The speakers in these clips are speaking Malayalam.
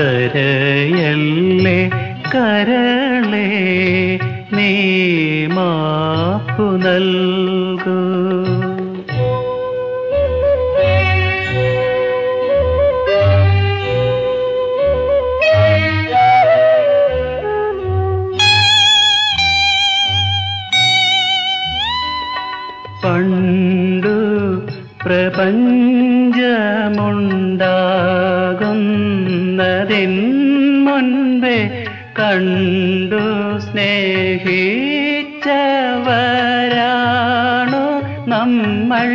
കരയല്ലേ കരളേ നീ മാപ്പു നൽകൂ. പണ്ടു പ്രപഞ്ചമുണ്ടാകും പ്രപഞ്ചമുണ്ടാകുന്നതിൻ മുൻപേ കണ്ടു സ്നേഹിച്ചവരാണു നമ്മൾ.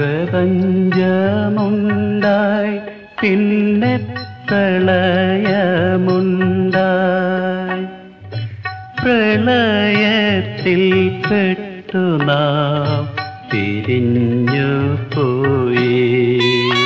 പ്രപഞ്ചമുണ്ടായി പിന്നെ പ്രളയമുണ്ടായി. പ്രളയത്തിൽ പെട്ടു നാം തിരിഞ്ഞു പോയി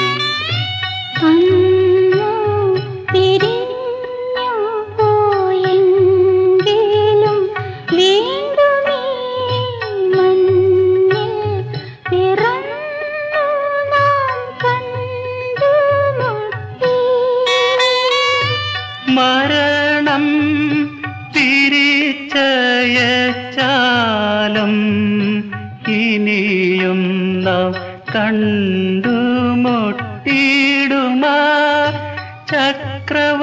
ഇനിയും നാം കണ്ടുമുട്ടിടുമാ ചക്രവാളങ്ങളിൽ.